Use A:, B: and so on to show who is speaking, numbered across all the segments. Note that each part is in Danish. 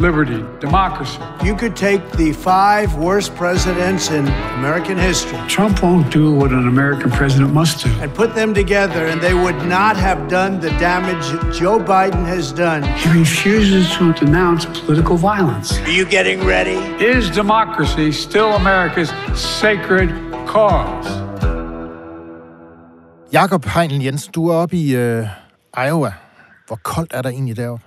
A: liberty, democracy.
B: You could take the five worst presidents in American history
A: Trump won't do what an American president must do.
B: and put them together, and they would not have done the damage Joe Biden has done.
A: He refuses to denounce political violence.
B: Are you getting ready?
A: Is democracy still America's sacred cause?
C: Jakob Heinl Jensen, du er oppe i øh, Iowa. Hvor koldt er der egentlig deroppe?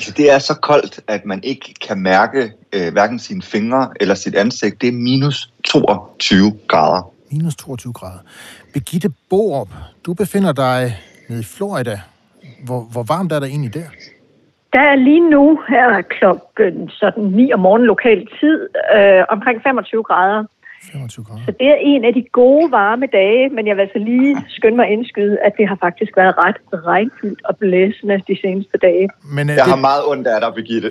D: Altså, det er så koldt, at man ikke kan mærke øh, hverken sine fingre eller sit ansigt. Det er minus 22 grader.
C: Minus 22 grader. Birgitte Borup, du befinder dig nede i Florida. Hvor, hvor varmt er der egentlig der?
E: Der er lige nu her klokken sådan 9 om morgenen lokal tid øh, omkring 25 grader.
C: 25 grader.
E: Så det er en af de gode varme dage, men jeg vil altså lige skynde mig indskyde, at det har faktisk været ret regnfyldt og blæsende de seneste dage.
C: Men øh,
D: Jeg har
C: det,
D: meget ondt af dig, Birgitte.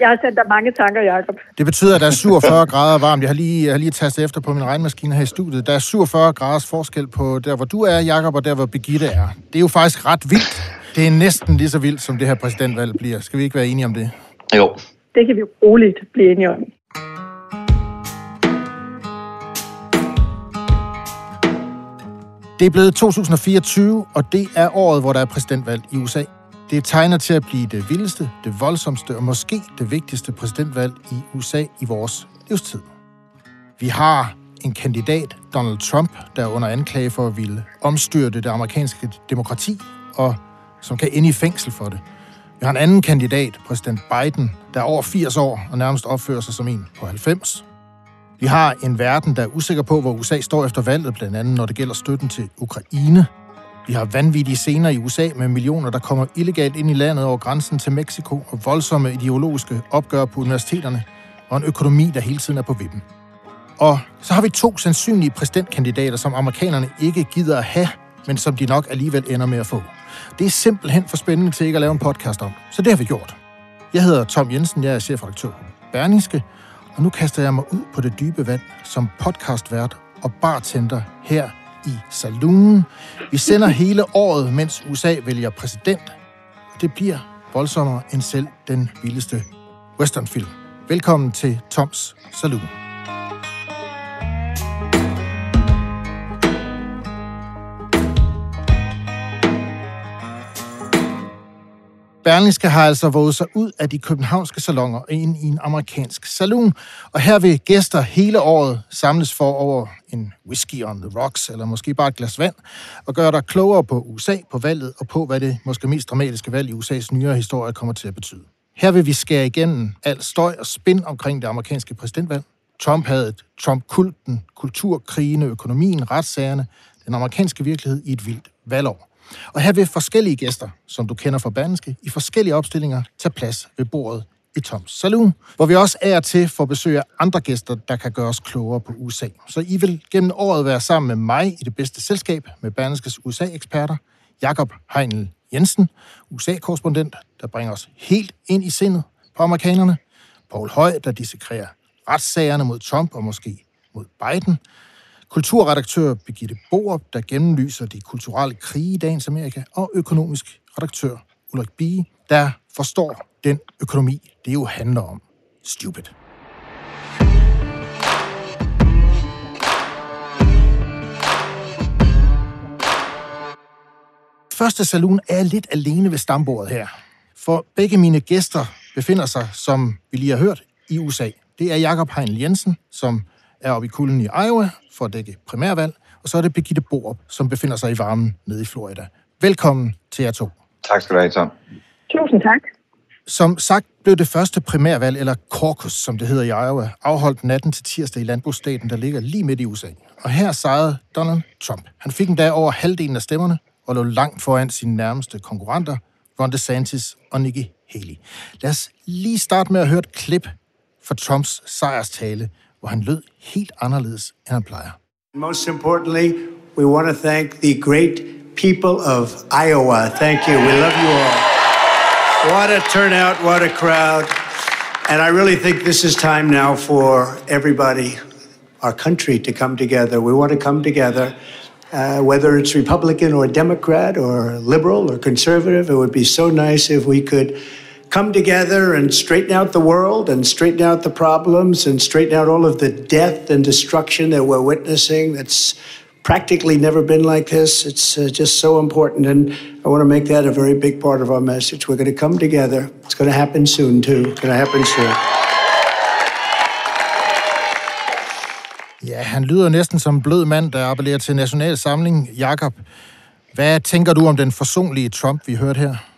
E: Jeg har sendt dig mange tanker, Jacob.
C: det betyder, at der er 47 grader varmt. Jeg har lige, jeg har lige tastet efter på min regnmaskine her i studiet. Der er 47 graders forskel på der, hvor du er, Jakob, og der, hvor Birgitte er. Det er jo faktisk ret vildt. Det er næsten lige så vildt, som det her præsidentvalg bliver. Skal vi ikke være enige om det?
D: Jo.
E: Det kan vi jo roligt blive enige om.
C: Det er blevet 2024, og det er året, hvor der er præsidentvalg i USA. Det tegner til at blive det vildeste, det voldsomste og måske det vigtigste præsidentvalg i USA i vores livstid. Vi har en kandidat, Donald Trump, der er under anklage for at ville omstyrte det amerikanske demokrati, og som kan ende i fængsel for det. Vi har en anden kandidat, præsident Biden, der er over 80 år og nærmest opfører sig som en på 90. Vi har en verden, der er usikker på, hvor USA står efter valget, blandt andet når det gælder støtten til Ukraine. Vi har vanvittige scener i USA med millioner, der kommer illegalt ind i landet over grænsen til Mexico, og voldsomme ideologiske opgør på universiteterne, og en økonomi, der hele tiden er på vippen. Og så har vi to sandsynlige præsidentkandidater, som amerikanerne ikke gider at have, men som de nok alligevel ender med at få. Det er simpelthen for spændende til ikke at lave en podcast om, så det har vi gjort. Jeg hedder Tom Jensen, jeg er chefredaktør på Berlingske, og nu kaster jeg mig ud på det dybe vand som podcastvært og bartender her i Saloonen. Vi sender hele året, mens USA vælger præsident. Det bliver voldsommere end selv den vildeste westernfilm. Velkommen til Toms Saloon. Berlingske har altså våget sig ud af de københavnske salonger og ind i en amerikansk saloon. Og her vil gæster hele året samles for over en whisky on the rocks, eller måske bare et glas vand, og gøre dig klogere på USA, på valget og på, hvad det måske mest dramatiske valg i USA's nyere historie kommer til at betyde. Her vil vi skære igennem al støj og spin omkring det amerikanske præsidentvalg. Trump havde et Trump-kulten, kulturkrigene, økonomien, retssagerne, den amerikanske virkelighed i et vildt valgår. Og her vil forskellige gæster, som du kender fra Berlingske, i forskellige opstillinger tage plads ved bordet i Toms Saloon, hvor vi også er til for besøg af andre gæster, der kan gøre os klogere på USA. Så I vil gennem året være sammen med mig i det bedste selskab med Berlingskes USA-eksperter, Jakob Heinl Jensen, USA-korrespondent, der bringer os helt ind i sindet på amerikanerne, Paul Høj, der dissekrerer retssagerne mod Trump og måske mod Biden, kulturredaktør Birgitte Borup, der gennemlyser de kulturelle krige i dagens Amerika, og økonomisk redaktør Ulrik Bie, der forstår den økonomi, det jo handler om. Stupid. Første saloon er lidt alene ved stambordet her. For begge mine gæster befinder sig, som vi lige har hørt, i USA. Det er Jakob Heinl Jensen, som er oppe i kulden i Iowa for at dække primærvalg, og så er det Birgitte Borup, som befinder sig i varmen nede i Florida. Velkommen til jer to.
D: Tak skal du have, Tom.
E: Tusind tak.
C: Som sagt blev det første primærvalg, eller caucus, som det hedder i Iowa, afholdt natten til tirsdag i landbrugsstaten, der ligger lige midt i USA. Og her sejrede Donald Trump. Han fik endda over halvdelen af stemmerne, og lå langt foran sine nærmeste konkurrenter, Ron DeSantis og Nikki Haley. Lad os lige starte med at høre et klip fra Trumps sejrstale, hvor han lød helt anderledes, end han plejer.
B: Most importantly, we want to thank the great people of Iowa. Thank you. We love you all. What a turnout, what a crowd. And I really think this is time now for everybody, our country, to come together. We want to come together. Uh, whether it's Republican or Democrat or liberal or conservative, it would be so nice if we could come together and straighten out the world and straighten out the problems and straighten out all of the death and destruction that we're witnessing. That's practically never been like this. It's uh, just so important. And I want to make that a very big part of our message. We're going to come together. It's going to happen soon, too. It's going to happen soon.
C: Ja, han lyder næsten som en blød mand, der appellerer til national samling. Jakob, hvad tænker du om den forsonlige Trump, vi hørte her?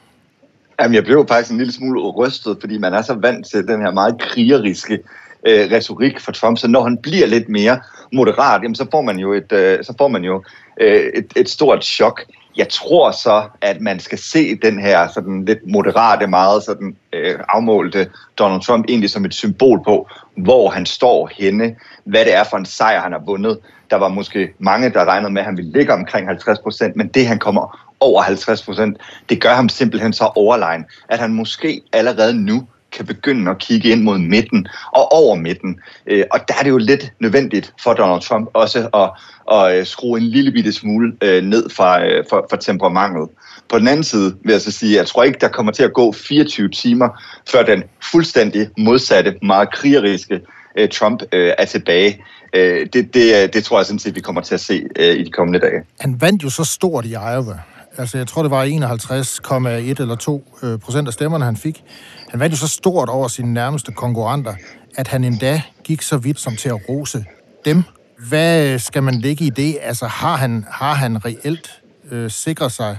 D: Jamen, jeg blev faktisk en lille smule rystet, fordi man er så vant til den her meget krigeriske øh, retorik fra Trump, så når han bliver lidt mere moderat, jamen, så får man jo et, øh, så får man jo øh, et, et stort chok. Jeg tror så, at man skal se den her sådan lidt moderate, meget sådan øh, afmålte Donald Trump egentlig som et symbol på, hvor han står henne, hvad det er for en sejr, han har vundet. Der var måske mange, der regnede med, at han ville ligge omkring 50 procent, men det, han kommer over 50 procent, det gør ham simpelthen så overlegen, at han måske allerede nu kan begynde at kigge ind mod midten og over midten. Øh, og der er det jo lidt nødvendigt for Donald Trump også at, at øh, skrue en lille bitte smule øh, ned fra, øh, for, for temperamentet. På den anden side vil jeg så sige, at jeg tror ikke, der kommer til at gå 24 timer, før den fuldstændig modsatte, meget krigeriske øh, Trump er tilbage. Det, det, det tror jeg sådan set, vi kommer til at se i de kommende dage.
C: Han vandt jo så stort i Iowa. Altså, jeg tror, det var 51,1 eller 2 øh, procent af stemmerne, han fik. Han vandt jo så stort over sine nærmeste konkurrenter, at han endda gik så vidt som til at rose dem. Hvad skal man lægge i det? Altså, har han, har han reelt øh, sikret sig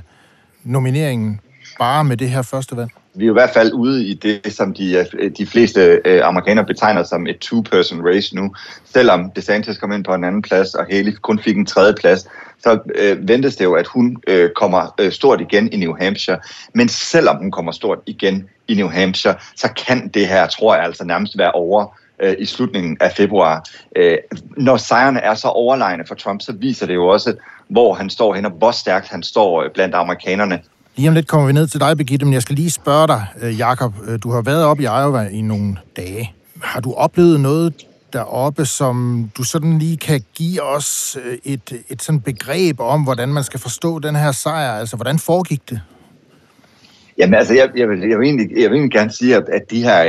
C: nomineringen bare med det her første valg?
D: Vi er i hvert fald ude i det, som de, øh, de fleste øh, amerikanere betegner som et two-person race nu. Selvom DeSantis kom ind på en anden plads, og Haley kun fik en tredje plads, så øh, ventes det jo, at hun øh, kommer øh, stort igen i New Hampshire. Men selvom hun kommer stort igen i New Hampshire, så kan det her, tror jeg, altså nærmest være over øh, i slutningen af februar. Øh, når sejrene er så overlegne for Trump, så viser det jo også, hvor han står hen, og hvor stærkt han står øh, blandt amerikanerne.
C: Lige om lidt kommer vi ned til dig, Birgitte, men jeg skal lige spørge dig, øh, Jakob. Øh, du har været op i Iowa i nogle dage. Har du oplevet noget deroppe, som du sådan lige kan give os øh, et, et sådan begreb om, hvordan man skal forstå den her sejr? Altså, hvordan foregik det?
D: Jamen altså, jeg, jeg, vil, jeg, vil, egentlig, jeg vil egentlig gerne sige, at, at de her,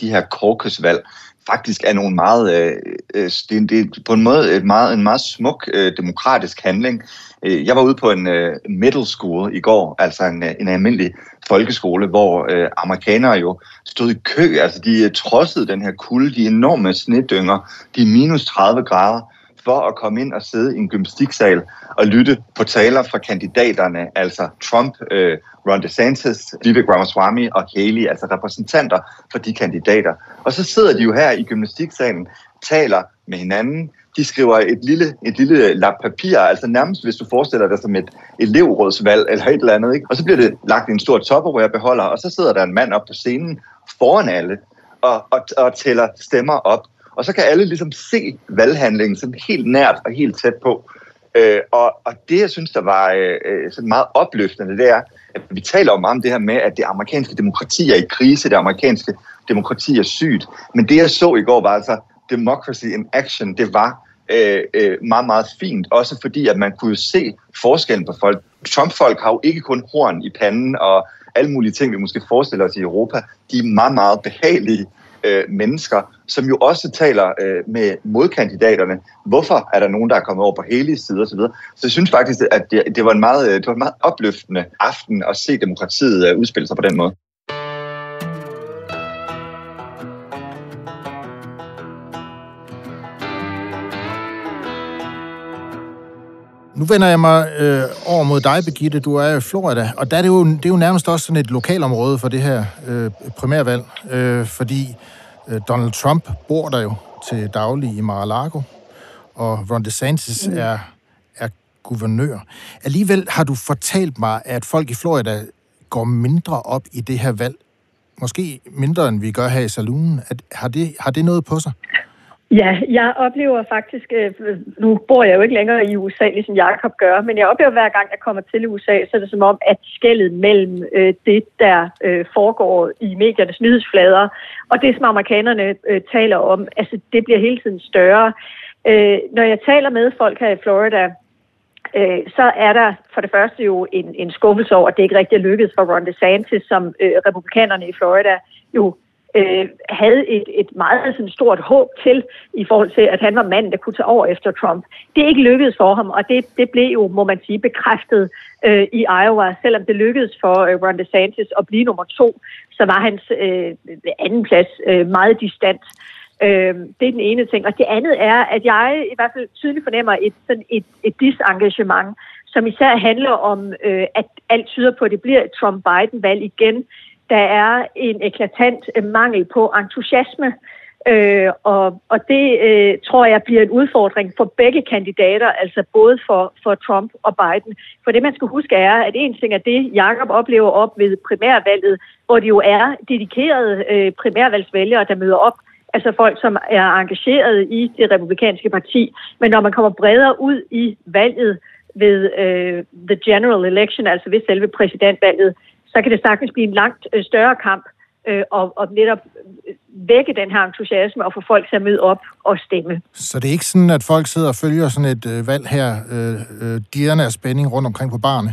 D: de her caucusvalg faktisk er nogle meget, øh, øh, det, det på en måde et meget, en meget smuk øh, demokratisk handling. Jeg var ude på en middle school i går, altså en, en almindelig folkeskole, hvor øh, amerikanere jo stod i kø. Altså, de trodsede den her kulde, de enorme snedynger, de minus 30 grader, for at komme ind og sidde i en gymnastiksal og lytte på taler fra kandidaterne, altså Trump, øh, Ron DeSantis, Vivek Ramaswamy og Haley, altså repræsentanter for de kandidater. Og så sidder de jo her i gymnastiksalen, taler med hinanden, de skriver et lille, et lille lap papir, altså nærmest hvis du forestiller dig som et elevrådsvalg eller et eller andet, ikke? og så bliver det lagt i en stor topperware beholder, og så sidder der en mand op på scenen foran alle og, og, og tæller stemmer op. Og så kan alle ligesom se valghandlingen sådan helt nært og helt tæt på. Øh, og, og det, jeg synes, der var øh, øh sådan meget opløftende, det er, at vi taler jo meget om det her med, at det amerikanske demokrati er i krise, det amerikanske demokrati er sygt. Men det, jeg så i går, var altså democracy in action, det var øh, øh, meget, meget fint. Også fordi, at man kunne se forskellen på folk. Trump-folk har jo ikke kun horn i panden og alle mulige ting, vi måske forestiller os i Europa. De er meget, meget behagelige øh, mennesker, som jo også taler øh, med modkandidaterne. Hvorfor er der nogen, der er kommet over på hele side osv.? Så jeg synes faktisk, at det, det, var en meget, øh, det var en meget opløftende aften at se demokratiet øh, udspille sig på den måde.
C: Nu vender jeg mig øh, over mod dig, Birgitte. Du er i Florida, og der er det, jo, det er jo nærmest også sådan et lokalområde for det her øh, primærvalg, øh, fordi øh, Donald Trump bor der jo til daglig i Mar-a-Lago, og Ron DeSantis mm. er, er guvernør. Alligevel har du fortalt mig, at folk i Florida går mindre op i det her valg. Måske mindre, end vi gør her i saloonen. At, har, det, har det noget på sig?
E: Ja, Ja, jeg oplever faktisk, øh, nu bor jeg jo ikke længere i USA, ligesom Jacob gør, men jeg oplever hver gang, jeg kommer til USA, så er det som om, at skældet mellem øh, det, der øh, foregår i mediernes nyhedsflader, og det, som amerikanerne taler om, altså det bliver hele tiden større. Når jeg taler med folk her i Florida, øh, så er der for det første jo en, en skuffelse over, at det ikke rigtig er lykkedes for Ron DeSantis, som øh, republikanerne i Florida jo øh, havde et, et meget sådan, stort håb til i forhold til, at han var manden, der kunne tage over efter Trump. Det er ikke lykkedes for ham, og det, det blev jo, må man sige, bekræftet øh, i Iowa. Selvom det lykkedes for øh, Ron DeSantis at blive nummer to, så var hans øh, anden plads øh, meget distant. Øh, det er den ene ting. Og det andet er, at jeg i hvert fald tydeligt fornemmer et, sådan et, et disengagement, som især handler om, øh, at alt tyder på, at det bliver et Trump-Biden-valg igen. Der er en eklatant øh, mangel på entusiasme, øh, og, og det øh, tror jeg bliver en udfordring for begge kandidater, altså både for, for Trump og Biden. For det man skal huske er, at en ting er det, Jacob oplever op ved primærvalget, hvor det jo er dedikerede øh, primærvalgsvælgere, der møder op, altså folk, som er engageret i det republikanske parti. Men når man kommer bredere ud i valget ved øh, the general election, altså ved selve præsidentvalget, så kan det sagtens blive en langt øh, større kamp øh, og, og netop øh, vække den her entusiasme og få folk til at møde op og stemme.
C: Så det er ikke sådan, at folk sidder og følger sådan et øh, valg her, øh, øh, dirrende af spænding rundt omkring på barne?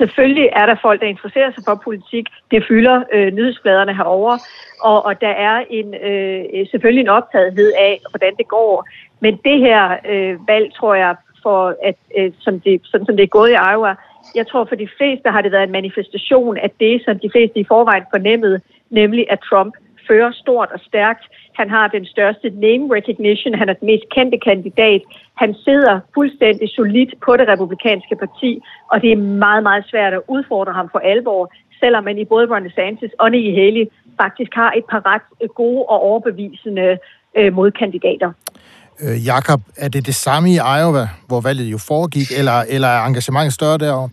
E: Selvfølgelig er der folk, der interesserer sig for politik. Det fylder øh, nyhedsbladerne herover, og, og der er en øh, selvfølgelig en optagethed af, hvordan det går. Men det her øh, valg, tror jeg, for at, øh, som det, sådan som det er gået i Iowa, jeg tror for de fleste har det været en manifestation af det, som de fleste i forvejen fornemmede, nemlig at Trump fører stort og stærkt. Han har den største name recognition, han er den mest kendte kandidat. Han sidder fuldstændig solidt på det republikanske parti, og det er meget, meget svært at udfordre ham for alvor, selvom man i både Ron DeSantis og Nikki Haley faktisk har et par ret gode og overbevisende øh, modkandidater.
C: Øh, Jakob, er det det samme i Iowa, hvor valget jo foregik, eller, eller er engagementet større derovre?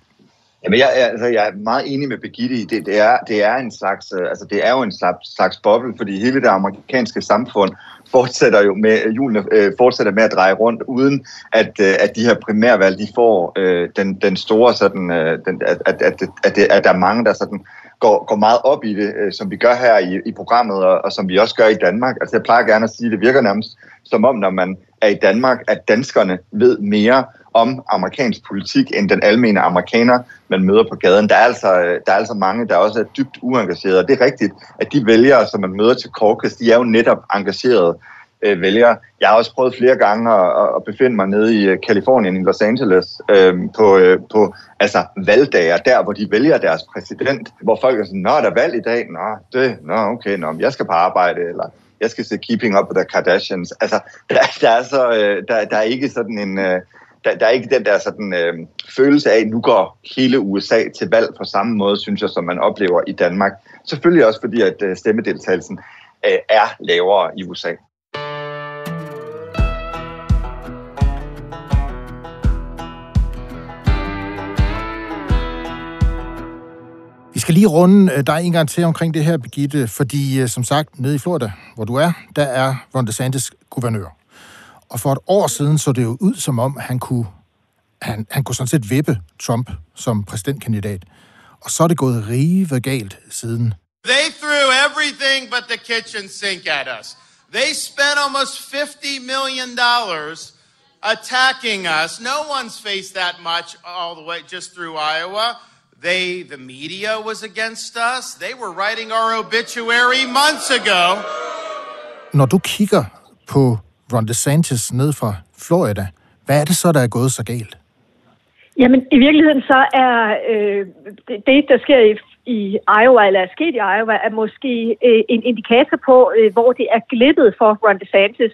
D: Jamen, jeg, altså, jeg er meget enig med Birgitte i det. Det er, det er en slags, øh, altså, det er jo en slags, slags boble, fordi hele det amerikanske samfund fortsætter jo med, julene øh, fortsætter med at dreje rundt, uden at, øh, at de her primærvalg, de får øh, den, den store sådan, øh, den, at, at, at, at, at der er mange, der sådan går, går meget op i det, øh, som vi gør her i, i programmet, og, og som vi også gør i Danmark. Altså jeg plejer gerne at sige, at det virker nærmest som om, når man er i Danmark, at danskerne ved mere om amerikansk politik end den almene amerikaner, man møder på gaden. Der er altså, der er altså mange, der også er dybt uengagerede, og det er rigtigt, at de vælgere, som man møder til caucus, de er jo netop engagerede øh, vælgere. Jeg har også prøvet flere gange at, at befinde mig nede i øh, Kalifornien, i Los Angeles, øh, på, øh, på altså, valgdager, der hvor de vælger deres præsident, hvor folk er sådan, nå, der er valg i dag, nå, det, nå, okay, nå, jeg skal på arbejde, eller jeg skal se Keeping Up with the Kardashians. Altså, der, der, er, så, øh, der, der er ikke sådan en... Øh, der, der er ikke den der sådan, øh, følelse af, at nu går hele USA til valg på samme måde, synes jeg, som man oplever i Danmark. Selvfølgelig også fordi, at øh, stemmedeltagelsen øh, er lavere i USA.
C: Skal lige runde øh, dig en gang til omkring det her, Birgitte, fordi øh, som sagt, nede i Florida, hvor du er, der er Ron DeSantis guvernør. Og for et år siden så det jo ud som om, han kunne, han, han kunne sådan set vippe Trump som præsidentkandidat. Og så er det gået rive galt siden.
F: They threw everything but the kitchen sink at us. They spent almost 50 million dollars attacking us. No one's faced that much all the way just through Iowa. They, the media was against us. They were writing our obituary months ago.
C: Når du kigger på Ron DeSantis ned fra Florida. Hvad er det så, der er gået så galt?
E: Jamen, i virkeligheden så er øh, det, der sker i, i Iowa, eller er sket i Iowa, er måske øh, en indikator på, øh, hvor det er glippet for Ron DeSantis.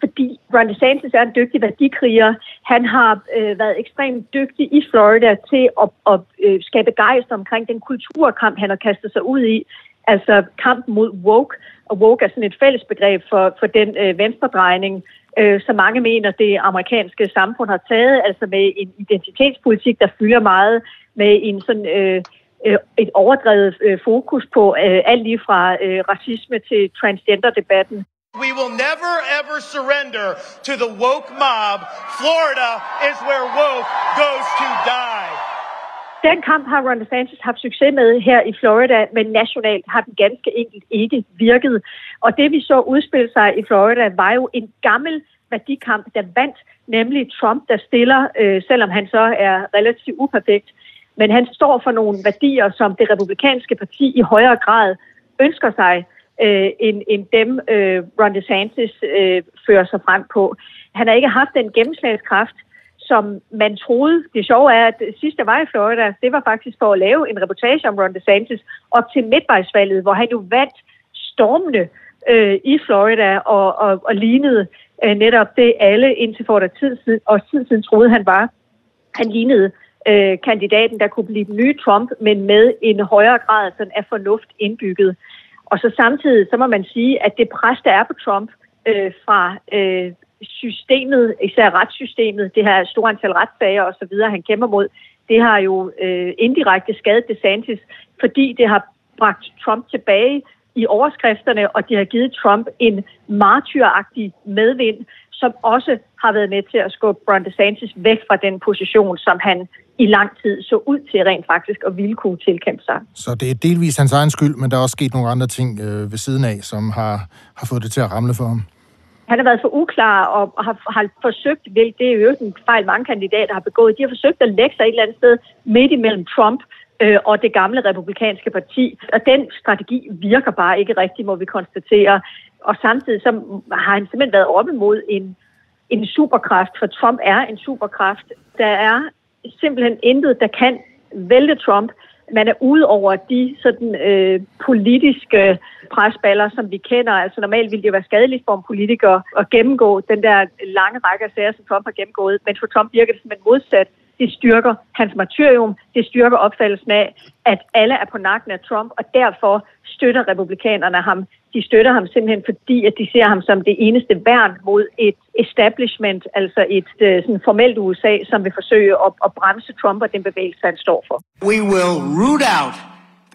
E: Fordi Ron DeSantis er en dygtig værdikriger. Han har øh, været ekstremt dygtig i Florida til at, at øh, skabe gejst omkring den kulturkamp, han har kastet sig ud i. Altså kampen mod woke, og woke er sådan et fælles begreb for, for den øh, venstredrejning, øh, som mange mener, det amerikanske samfund har taget, altså med en identitetspolitik, der fylder meget, med en sådan... Øh, øh et overdrevet øh, fokus på øh, alt lige fra øh, racisme til transgender-debatten.
F: We will never ever surrender to the woke mob. Florida is where woke goes to die.
E: Den kamp har Ron DeSantis haft succes med her i Florida, men nationalt har den ganske enkelt ikke virket. Og det vi så udspille sig i Florida var jo en gammel værdikamp, der vandt, nemlig Trump, der stiller, øh, selvom han så er relativt uperfekt. Men han står for nogle værdier, som det republikanske parti i højere grad ønsker sig, øh, end, end dem øh, Ron DeSantis øh, fører sig frem på. Han har ikke haft den gennemslagskraft, som man troede. Det sjove er, at sidst jeg var i Florida, det var faktisk for at lave en reportage om Ron DeSantis op til midtvejsvalget, hvor han jo vandt stormende øh, i Florida og, og, og lignede øh, netop det alle indtil for et tid siden, og tid siden troede han var. Han lignede øh, kandidaten, der kunne blive den nye Trump, men med en højere grad sådan af fornuft indbygget. Og så samtidig, så må man sige, at det pres, der er på Trump øh, fra øh, systemet, især retssystemet, det her store antal retssager osv., han kæmper mod, det har jo øh, indirekte skadet DeSantis, fordi det har bragt Trump tilbage i overskrifterne, og de har givet Trump en martyragtig medvind, som også har været med til at skubbe Ron DeSantis væk fra den position, som han i lang tid så ud til rent faktisk at ville kunne tilkæmpe sig.
C: Så det er delvis hans egen skyld, men der er også sket nogle andre ting øh, ved siden af, som har, har fået det til at ramle for ham?
E: Han har været for uklar og har, har forsøgt, hvilket det er jo en fejl, mange kandidater har begået, de har forsøgt at lægge sig et eller andet sted midt imellem Trump øh, og det gamle republikanske parti. Og den strategi virker bare ikke rigtigt, må vi konstatere. Og samtidig så har han simpelthen været oppe mod en, en superkraft, for Trump er en superkraft. Der er simpelthen intet, der kan vælte Trump. Man er ude over de sådan, øh, politiske presballer, som vi kender. Altså normalt ville det være skadeligt for en politiker at gennemgå den der lange række af sager, som Trump har gennemgået. Men for Trump virker det simpelthen modsat. Det styrker hans martyrium, det styrker opfattelsen af, at alle er på nakken af Trump, og derfor støtter republikanerne ham. De støtter ham simpelthen, fordi at de ser ham som det eneste værn mod et establishment, altså et øh, sådan formelt USA, som vil forsøge at, at bremse Trump og den bevægelse, han står for.
B: We will root out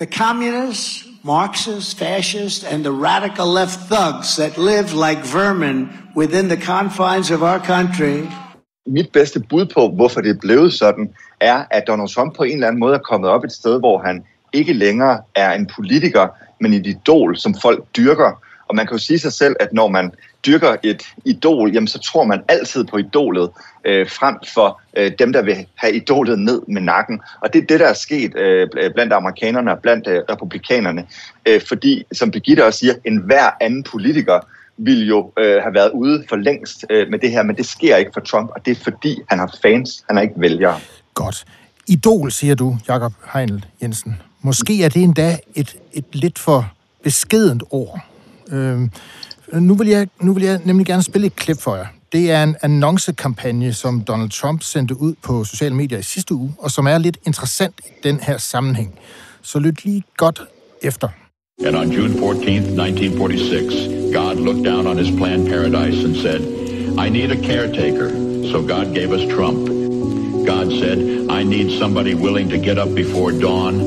B: the communists, Marxists, fascists, and the radical left thugs that live like vermin within the confines of our country
D: mit bedste bud på, hvorfor det er blevet sådan, er, at Donald Trump på en eller anden måde er kommet op et sted, hvor han ikke længere er en politiker, men et idol, som folk dyrker. Og man kan jo sige sig selv, at når man dyrker et idol, jamen så tror man altid på idolet, øh, frem for øh, dem, der vil have idolet ned med nakken. Og det er det, der er sket øh, blandt amerikanerne og blandt øh, republikanerne. Øh, fordi, som Birgitte også siger, en hver anden politiker ville jo øh, have været ude for længst øh, med det her, men det sker ikke for Trump, og det er fordi, han har fans, han har ikke vælgere.
C: Godt. Idol, siger du, Jakob Heinl Jensen. Måske er det endda et, et lidt for beskedent ord. Øh, nu, vil jeg, nu vil jeg nemlig gerne spille et klip for jer. Det er en annoncekampagne, som Donald Trump sendte ud på sociale medier i sidste uge, og som er lidt interessant i den her sammenhæng. Så lyt lige godt efter.
G: And on June 14th, 1946, God looked down on his planned paradise and said, I need a caretaker. So God gave us Trump. God said, I need somebody willing to get up before dawn,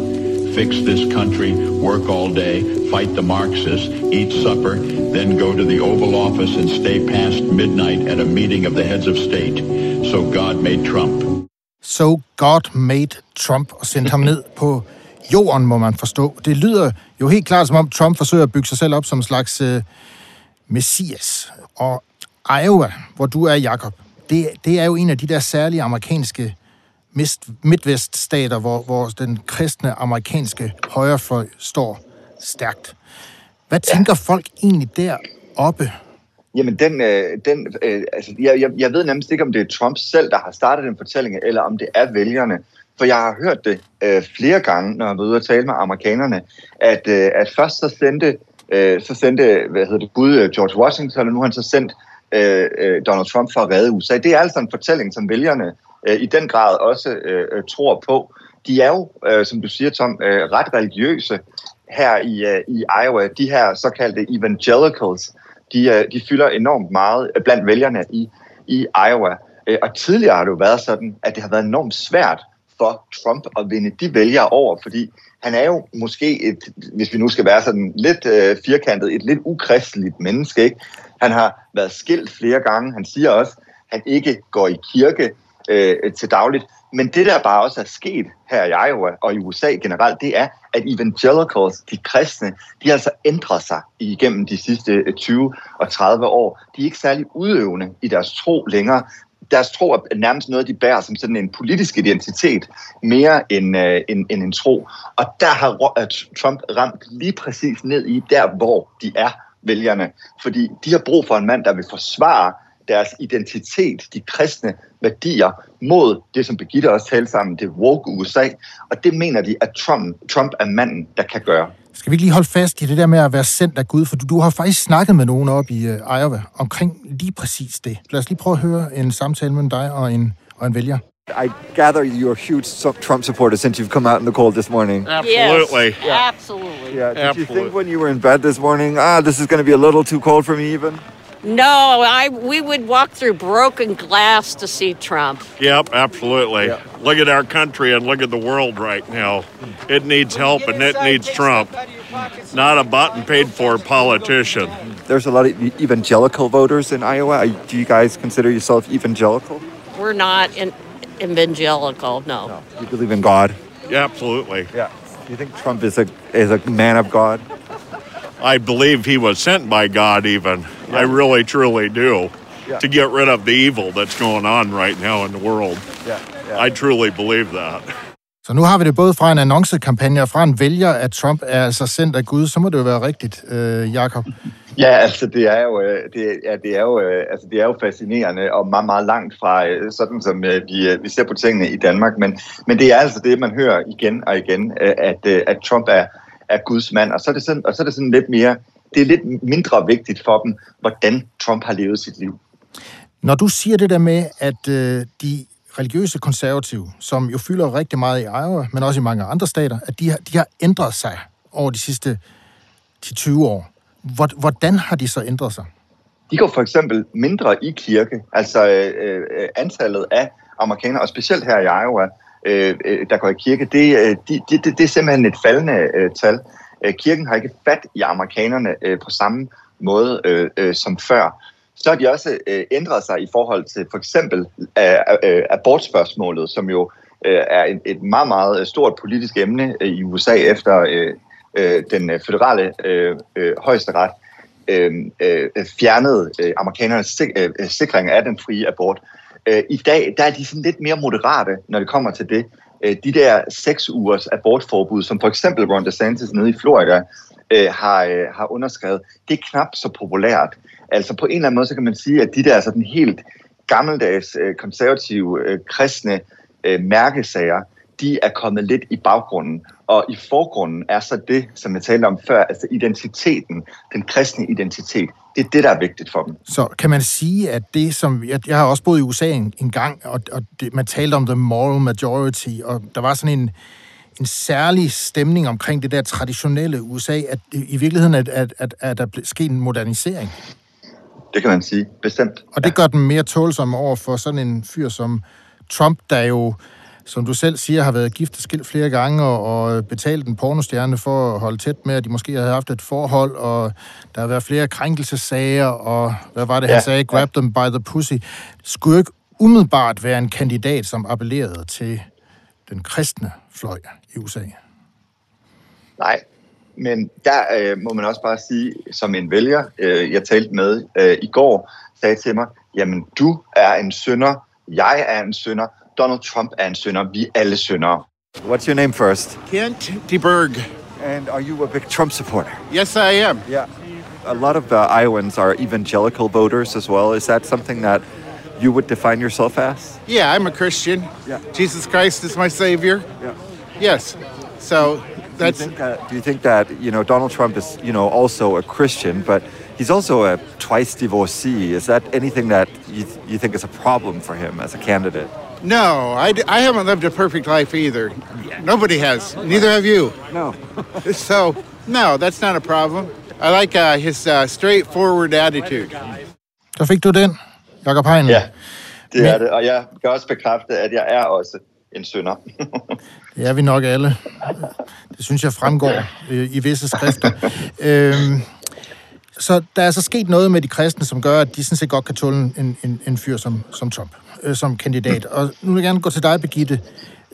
G: fix this country, work all day, fight the Marxists, eat supper, then go to the Oval Office and stay past midnight at a meeting of the heads of state. So God made Trump.
C: So God made Trump og sendte ned på jorden, må man forstå. Det lyder jo helt klart, som om Trump forsøger at bygge sig selv op som en slags øh, messias. Og Iowa, hvor du er, Jakob, det, det er jo en af de der særlige amerikanske midtveststater, hvor, hvor den kristne amerikanske højrefløj står stærkt. Hvad tænker ja. folk egentlig deroppe?
D: Jamen, den, øh, den, øh, altså, jeg, jeg, jeg ved nærmest ikke, om det er Trump selv, der har startet den fortælling, eller om det er vælgerne. For jeg har hørt det øh, flere gange, når jeg var ude og tale med amerikanerne, at, øh, at først så sendte, øh, så sendte hvad hedder det, Gud øh, George Washington, og nu har han så sendt øh, øh Donald Trump for at redde USA. Det er altså en fortælling, som vælgerne øh, i den grad også øh, øh, tror på. De er jo, øh, som du siger, Tom, øh, ret religiøse her i, øh, i Iowa. De her såkaldte evangelicals, de, øh, de fylder enormt meget øh, blandt vælgerne i, i Iowa. Og tidligere har det jo været sådan, at det har været enormt svært for Trump at vinde de vælgere over, fordi han er jo måske et, hvis vi nu skal være sådan lidt øh, firkantet, et lidt ukristeligt menneske. Ikke? Han har været skilt flere gange. Han siger også, at han ikke går i kirke øh, til dagligt. Men det, der bare også er sket her i Iowa og i USA generelt, det er, at evangelicals, de kristne, de har altså ændret sig igennem de sidste øh, 20 og 30 år. De er ikke særlig udøvende i deres tro længere. Deres tro er nærmest noget, de bærer som sådan en politisk identitet, mere end, øh, end, end en tro. Og der har Trump ramt lige præcis ned i der, hvor de er vælgerne. Fordi de har brug for en mand, der vil forsvare deres identitet, de kristne værdier, mod det, som Birgitte også talte sammen, det woke USA. Og det mener de, at Trump, Trump er manden, der kan gøre.
C: Skal vi ikke lige holde fast i det der med at være sendt af Gud? For du, du har faktisk snakket med nogen op i uh, Iowa omkring lige præcis det. Lad os lige prøve at høre en samtale mellem dig og en, og en vælger.
H: I gather you're a huge Trump supporter since you've come out in the cold this morning.
I: Absolutely.
H: Yes,
I: yeah. Absolutely.
H: Yeah. Did
I: Absolutely.
H: you think when you were in bed this morning, ah, this is going to be a little too cold for me even?
I: No, I we would walk through broken glass to see Trump.
J: Yep, absolutely. Yeah. Look at our country and look at the world right now. It needs help and it needs Trump, not a button paid for politician.
H: There's a lot of evangelical voters in Iowa. Do you guys consider yourself evangelical?
I: We're not in, evangelical, no.
H: no. You believe in God?
J: Yeah, absolutely.
H: Yeah. Do you think Trump is a is a man of God?
J: I believe he was sent by God, even. Yeah. I really, truly do. Yeah. To get rid of the evil that's going on right now in the world.
H: Yeah.
J: yeah. I truly believe that.
C: Så nu har vi det både fra en annoncekampagne og fra en vælger, at Trump er altså sendt af Gud. Så må det jo være rigtigt, øh, Jakob.
D: Ja, altså det er jo, øh, det, ja, det er jo, øh, altså, det er jo fascinerende og meget, meget langt fra øh, sådan, som vi, vi ser på tingene i Danmark. Men, men det er altså det, man hører igen og igen, at, at Trump er, er Guds mand. Og så er det sådan, og så er det sådan lidt mere, det er lidt mindre vigtigt for dem, hvordan Trump har levet sit liv.
C: Når du siger det der med, at øh, de religiøse konservative, som jo fylder rigtig meget i Iowa, men også i mange andre stater, at de har, de har ændret sig over de sidste 10-20 år. Hvordan har de så ændret sig?
D: De går for eksempel mindre i kirke. Altså øh, øh, antallet af amerikanere, og specielt her i Iowa, Øh, øh, der går i kirke, det, øh, de, de, det, det er simpelthen et faldende øh, tal. Øh, kirken har ikke fat i amerikanerne øh, på samme måde øh, øh, som før. Så har de også øh, ændret sig i forhold til for eksempel øh, øh abortspørgsmålet, som jo øh, er et, et meget, meget stort politisk emne øh, i USA efter øh, øh, den føderale øh, øh, højesteret øh, øh, fjernede øh, amerikanernes sik- øh, sikring af den frie abort. Øh, Øh, I dag der er de sådan lidt mere moderate, når det kommer til det. Øh, de der seks ugers abortforbud, som for eksempel Ron DeSantis nede i Florida øh, har, øh, har underskrevet, det er knap så populært. Altså på en eller anden måde, så kan man sige, at de der sådan helt gammeldags øh, konservative øh, kristne øh, mærkesager, de er kommet lidt i baggrunden. Og i forgrunden er så det, som jeg talte om før, altså identiteten, den kristne identitet. Det er det, der er vigtigt for dem.
C: Så kan man sige, at det som... Jeg, jeg har også boet i USA en, en gang, og, og det, man talte om the moral majority, og der var sådan en, en særlig stemning omkring det der traditionelle USA, at i virkeligheden at, at, at, at der sket en modernisering.
D: Det kan man sige, bestemt.
C: Og det gør den mere tålsom over for sådan en fyr som Trump, der jo som du selv siger, har været gift og skilt flere gange og, og betalt en pornostjerne for at holde tæt med, at de måske havde haft et forhold, og der har været flere krænkelsesager, og hvad var det, ja, han sagde? Grab them by the pussy. Skulle ikke umiddelbart være en kandidat, som appellerede til den kristne fløj i USA?
D: Nej, men der øh, må man også bare sige, som en vælger, øh, jeg talte med øh, i går, sagde til mig, jamen du er en sønder, jeg er en sønder, Donald Trump er en sønder. Vi er alle søndere.
H: What's your name first?
K: Kent DeBerg.
H: And are you a big Trump supporter?
K: Yes, I am.
H: Yeah. A lot of uh, Iowans are evangelical voters as well. Is that something that you would define yourself as?
K: Yeah, I'm a Christian.
H: Yeah.
K: Jesus Christ is my savior.
H: Yeah.
K: Yes. So that's.
H: Do you, think that, do you think that you know Donald Trump is you know also a Christian, but he's also a twice divorcee? Is that anything that you, th- you think is a problem for him as a candidate?
K: No, I, I haven't lived a perfect life either. Nobody has. Neither have you.
H: No.
K: so, no, that's not a problem. I like uh, his uh, straightforward attitude.
C: Der fik du den, Jakob Heinle.
D: Ja, det er det. Og jeg kan også bekræfte, at jeg er også en synder.
C: det er vi nok alle. Det synes jeg fremgår øh, i visse skrifter. øhm, så der er så sket noget med de kristne, som gør, at de sådan set godt kan tåle en, en, en fyr som, som Trump, øh, som kandidat. Og nu vil jeg gerne gå til dig, Begitte,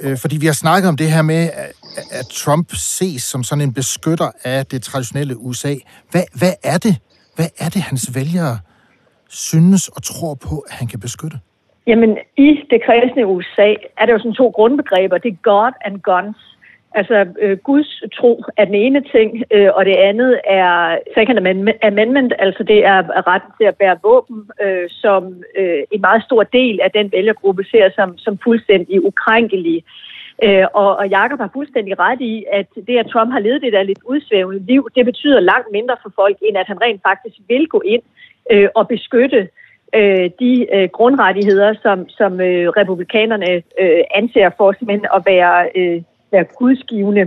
C: øh, fordi vi har snakket om det her med, at, at Trump ses som sådan en beskytter af det traditionelle USA. Hvad, hvad er det? Hvad er det, hans vælgere synes og tror på, at han kan beskytte?
E: Jamen, i det kristne USA er der jo sådan to grundbegreber. Det er God and guns. Altså, øh, Guds tro er den ene ting, øh, og det andet er Second Amendment, altså det er retten til at bære våben, øh, som øh, en meget stor del af den vælgergruppe ser som, som fuldstændig ukrænkelig. Øh, og, og Jacob har fuldstændig ret i, at det, at Trump har levet det der lidt udsvævende liv, det betyder langt mindre for folk, end at han rent faktisk vil gå ind øh, og beskytte øh, de øh, grundrettigheder, som, som øh, republikanerne øh, anser for simpelthen at være, øh, være gudsgivende.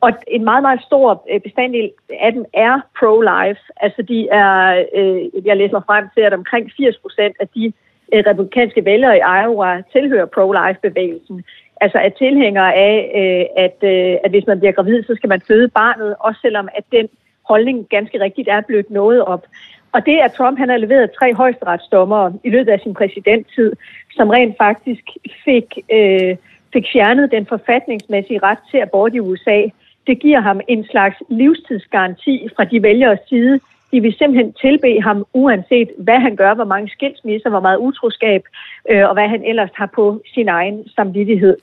E: Og en meget, meget stor øh, bestanddel af dem er pro-life. Altså de er, øh, jeg læser mig frem til, at omkring 80 procent af de øh, republikanske vælgere i Iowa tilhører pro-life-bevægelsen. Altså er tilhængere af, øh, at, øh, at hvis man bliver gravid, så skal man føde barnet, også selvom at den holdning ganske rigtigt er blevet noget op. Og det, at Trump han har leveret tre højesteretsdommere i løbet af sin præsidenttid, som rent faktisk fik, øh, fik fjernet den forfatningsmæssige ret til abort i USA, det giver ham en slags livstidsgaranti fra de vælgeres side. De vil simpelthen tilbe ham, uanset hvad han gør, hvor mange skilsmisser, hvor meget utroskab, øh, og hvad han ellers har på sin egen samvittighed.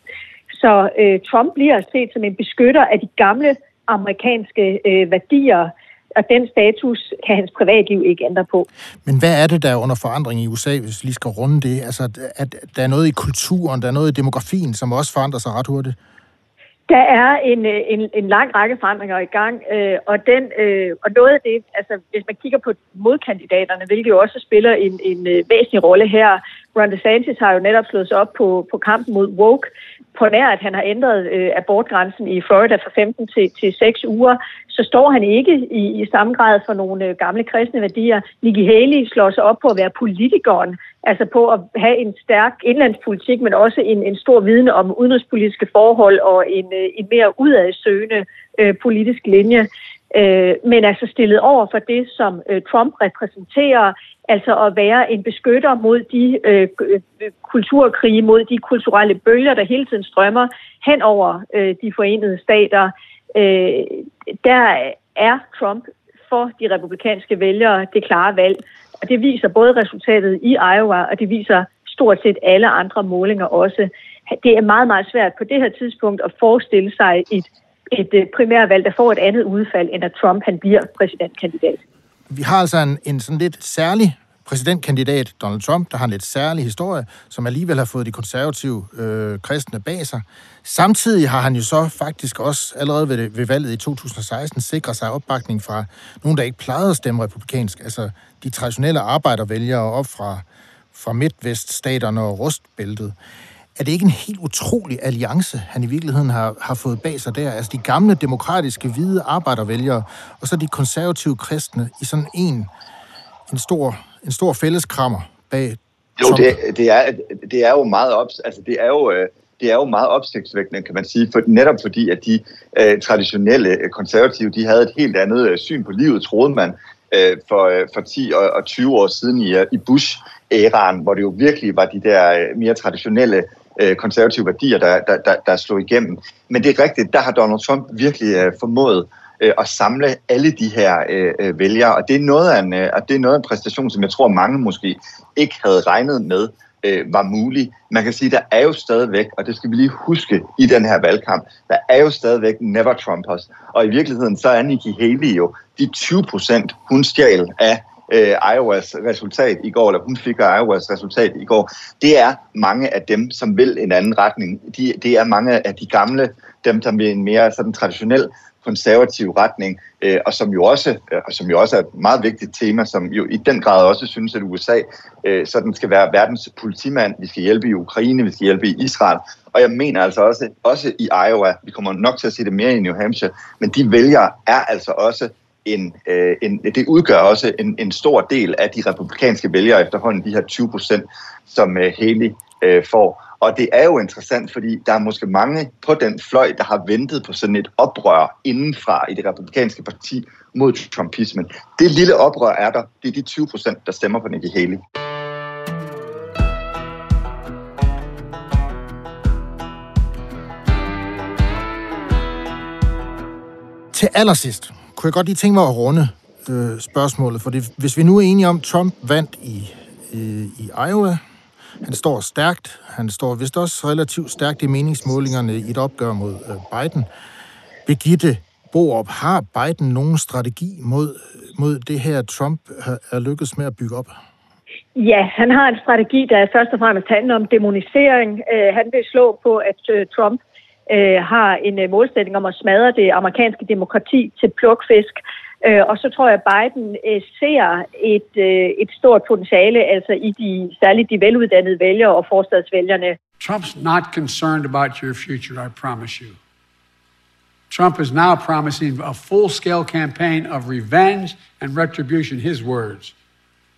E: Så øh, Trump bliver set som en beskytter af de gamle amerikanske øh, værdier, og den status kan hans privatliv ikke ændre på.
C: Men hvad er det, der er under forandring i USA, hvis vi lige skal runde det? Altså, at der er noget i kulturen, der er noget i demografien, som også forandrer sig ret hurtigt?
E: Der er en, øh, en, en lang række forandringer i gang, øh, og, den, øh, og noget af det, altså hvis man kigger på modkandidaterne, hvilket jo også spiller en, en øh, væsentlig rolle her, Ron DeSantis har jo netop slået sig op på, på kampen mod woke, på nær at han har ændret øh, abortgrænsen i Florida fra 15 til, til 6 uger, så står han ikke i, i samme grad for nogle øh, gamle kristne værdier. Nikki Haley slår sig op på at være politikeren, altså på at have en stærk indlandspolitik, men også en, en stor viden om udenrigspolitiske forhold og en, øh, en mere udadsøgende øh, politisk linje. Øh, men altså stillet over for det, som øh, Trump repræsenterer, altså at være en beskytter mod de øh, øh, kulturkrige, mod de kulturelle bølger, der hele tiden strømmer hen over øh, de forenede stater. Øh, der er Trump for de republikanske vælgere det klare valg, og det viser både resultatet i Iowa, og det viser stort set alle andre målinger også. Det er meget, meget svært på det her tidspunkt at forestille sig et, et øh, primærvalg, der får et andet udfald, end at Trump han bliver præsidentkandidat.
C: Vi har altså en, en sådan lidt særlig præsidentkandidat, Donald Trump, der har en lidt særlig historie, som alligevel har fået de konservative øh, kristne bag sig. Samtidig har han jo så faktisk også allerede ved, ved valget i 2016 sikret sig opbakning fra nogen, der ikke plejede at stemme republikansk, altså de traditionelle arbejdervælgere op fra, fra midtveststaterne og rustbæltet. Er det ikke en helt utrolig alliance, han i virkeligheden har, har fået bag sig der? Altså de gamle demokratiske hvide arbejdervælgere, og så de konservative kristne i sådan en, en stor en stor fælleskrammer bag
D: Jo, det, det, er, det er jo meget op, altså det er jo, øh, det er jo meget opsigtsvækkende, kan man sige, for, netop fordi, at de øh, traditionelle øh, konservative, de havde et helt andet øh, syn på livet, troede man, øh, for, øh, for 10 og, og 20 år siden i, i Bush-æraen, hvor det jo virkelig var de der øh, mere traditionelle øh, konservative værdier, der, der, der, der slog igennem. Men det er rigtigt, der har Donald Trump virkelig øh, formået øh, at samle alle de her øh, øh, vælgere, og det er noget af en, øh, og det er noget af en præstation, som jeg tror mange måske ikke havde regnet med øh, var mulig. Man kan sige, der er jo stadigvæk, og det skal vi lige huske i den her valgkamp, der er jo stadigvæk never Trumpers, og i virkeligheden så er Nikki Haley jo de 20 procent, hun stjal af øh, Iowas resultat i går, eller hun fik Iowas resultat i går, det er mange af dem, som vil en anden retning. De, det er mange af de gamle, dem, der vil en mere sådan traditionel konservativ retning, øh, og som jo også øh, som jo også er et meget vigtigt tema, som jo i den grad også synes, at USA øh, sådan skal være verdens politimand. Vi skal hjælpe i Ukraine, vi skal hjælpe i Israel, og jeg mener altså også, også i Iowa, vi kommer nok til at se det mere i New Hampshire, men de vælgere er altså også en, øh, en, det udgør også en, en stor del af de republikanske vælgere efterhånden, de her 20 procent, som øh, Haley øh, får. Og det er jo interessant, fordi der er måske mange på den fløj, der har ventet på sådan et oprør indenfra i det republikanske parti mod trumpismen. Det lille oprør er der. Det er de 20 procent, der stemmer på Nikki Haley.
C: Til allersidst kunne jeg godt lige tænke mig at runde øh, spørgsmålet, for det, hvis vi nu er enige om, at Trump vandt i, øh, i Iowa, han står stærkt, han står vist også relativt stærkt i meningsmålingerne i et opgør mod øh, Biden. Birgitte Borup, har Biden nogen strategi mod, mod det her, Trump er lykkedes med at bygge op?
E: Ja, han har en strategi, der først og fremmest handler om demonisering. Øh, han vil slå på, at øh, Trump øh, har en øh, målsætning om at smadre det amerikanske demokrati til plukfisk. Øh, og så tror jeg, at Biden øh, ser et, øh, et stort potentiale, altså i de, særligt de veluddannede vælgere og forstadsvælgerne.
A: Trump's not concerned about your future, I promise you. Trump is now promising a full scale campaign of revenge and retribution, his words,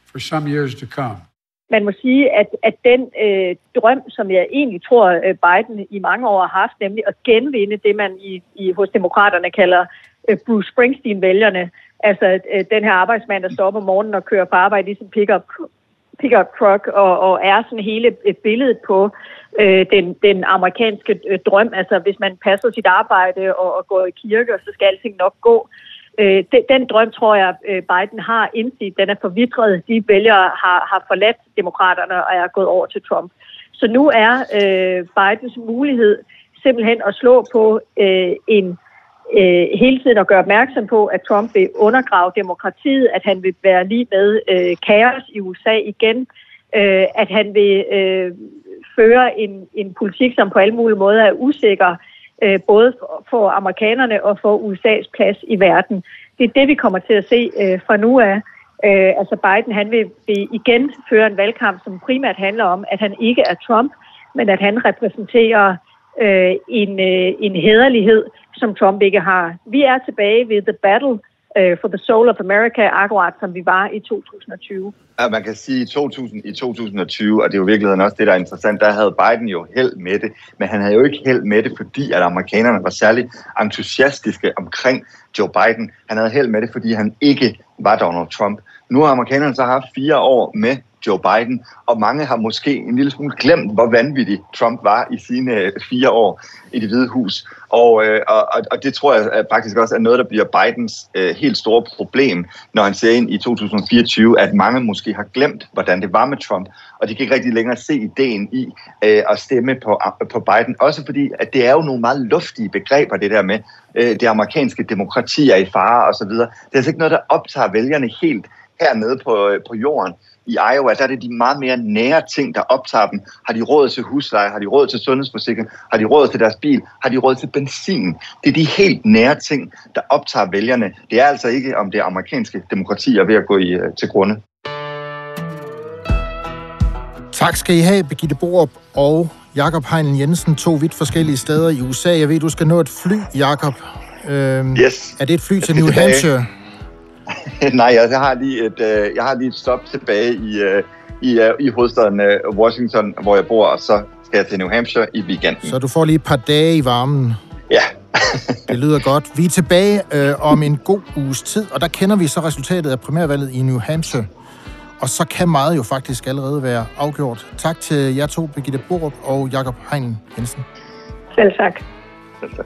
A: for some years to come.
E: Man må sige, at, at den øh, drøm, som jeg egentlig tror, øh, Biden i mange år har haft, nemlig at genvinde det, man i, i hos demokraterne kalder øh, Bruce Springsteen-vælgerne, altså øh, den her arbejdsmand, der står op om morgenen og kører på arbejde ligesom i pick-up pickup truck og, og er sådan hele øh, et billede på øh, den, den amerikanske øh, drøm. Altså hvis man passer sit arbejde og, og går i kirke, så skal alting nok gå. Øh, den, den drøm tror jeg, øh, Biden har indset. Den er forvitret. De vælgere har, har forladt demokraterne og er gået over til Trump. Så nu er øh, Bidens mulighed simpelthen at slå på øh, en øh, hele tiden at gøre opmærksom på, at Trump vil undergrave demokratiet, at han vil være lige med øh, kaos i USA igen, øh, at han vil øh, føre en, en politik, som på alle mulige måder er usikker, øh, både for, amerikanerne og for USA's plads i verden. Det er det, vi kommer til at se øh, fra nu af. Øh, altså Biden han vil, vil igen føre en valgkamp, som primært handler om, at han ikke er Trump, men at han repræsenterer øh, en, øh, en hederlighed, som Trump ikke har. Vi er tilbage ved The Battle uh, for the Soul of America, akkurat som vi var i 2020.
D: Ja, man kan sige, i, 2000, i 2020, og det er jo i virkeligheden også det, der er interessant, der havde Biden jo held med det, men han havde jo ikke held med det, fordi at amerikanerne var særlig entusiastiske omkring Joe Biden. Han havde held med det, fordi han ikke var Donald Trump. Nu har amerikanerne så haft fire år med Joe Biden, og mange har måske en lille smule glemt, hvor vanvittig Trump var i sine øh, fire år i det hvide hus. Og, øh, og, og det tror jeg øh, faktisk også er noget, der bliver Bidens øh, helt store problem, når han ser ind i 2024, at mange måske har glemt, hvordan det var med Trump, og de kan ikke rigtig længere se ideen i øh, at stemme på, øh, på Biden. Også fordi, at det er jo nogle meget luftige begreber, det der med, øh, det amerikanske demokrati er i fare osv. Det er altså ikke noget, der optager vælgerne helt hernede på, på jorden i Iowa, der er det de meget mere nære ting, der optager dem. Har de råd til husleje? Har de råd til sundhedsforsikring? Har de råd til deres bil? Har de råd til benzin? Det er de helt nære ting, der optager vælgerne. Det er altså ikke, om det amerikanske demokrati er ved at gå i, øh, til grunde.
C: Tak skal I have, Birgitte Borup og Jakob Heinen Jensen, to vidt forskellige steder i USA. Jeg ved, du skal nå et fly, Jakob.
D: Øhm, yes.
C: Er det et fly til New. Hampshire?
D: Nej, jeg har lige et, øh, jeg har lige et stop tilbage i, øh, i, øh, i hovedstaden øh, Washington, hvor jeg bor, og så skal jeg til New Hampshire i weekenden.
C: Så du får lige et par dage i varmen?
D: Ja.
C: det lyder godt. Vi er tilbage øh, om en god uges tid, og der kender vi så resultatet af primærvalget i New Hampshire. Og så kan meget jo faktisk allerede være afgjort. Tak til jer to, Birgitte Borup og Jakob Heinen Jensen.
E: Selv tak.
D: Selv tak.